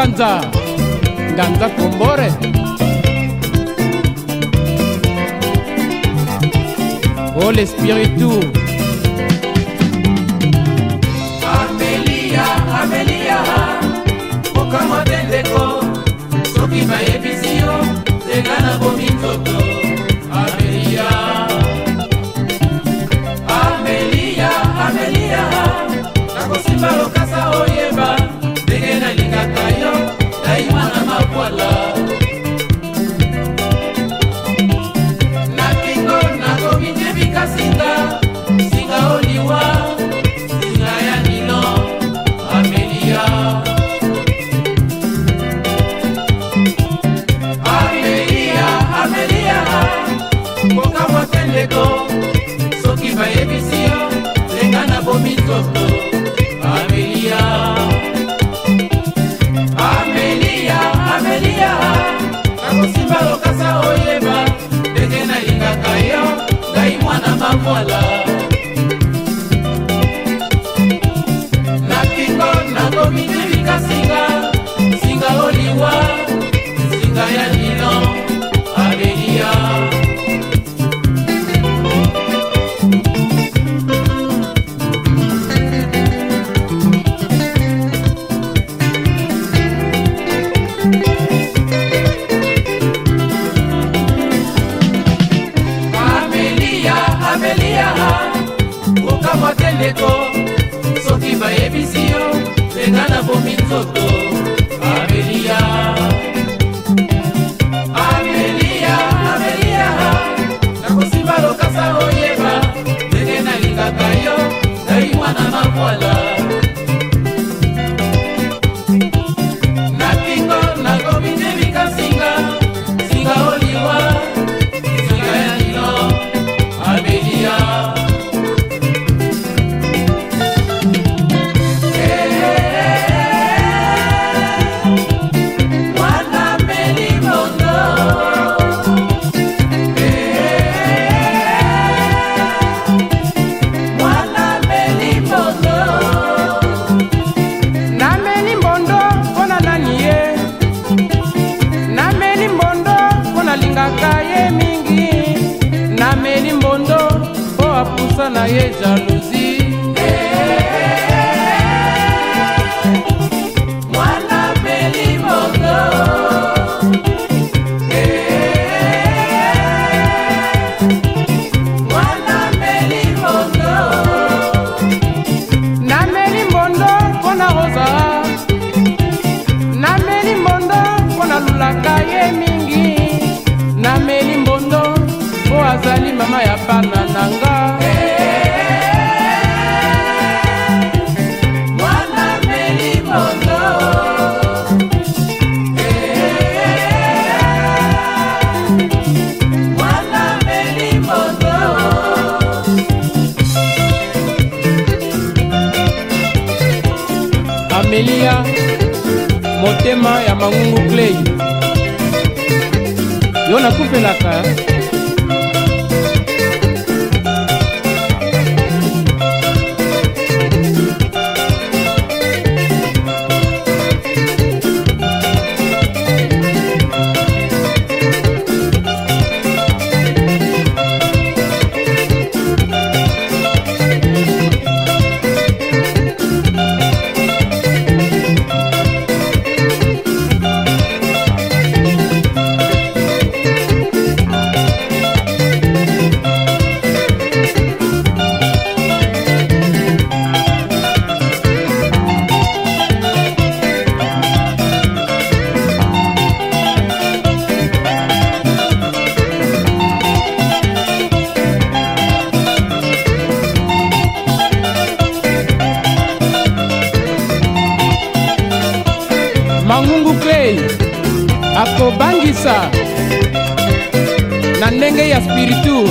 nganza nganza kombore oh les spiritus amelia amelia kokama te ndeko soki bayebisi yo ndenga na bomi nzoto amelia amelia amelia nakosimba loka love. foto jalousie amelia motema ya mangungu klei yo nakufelaka akobangisa na ndenge ya spiritu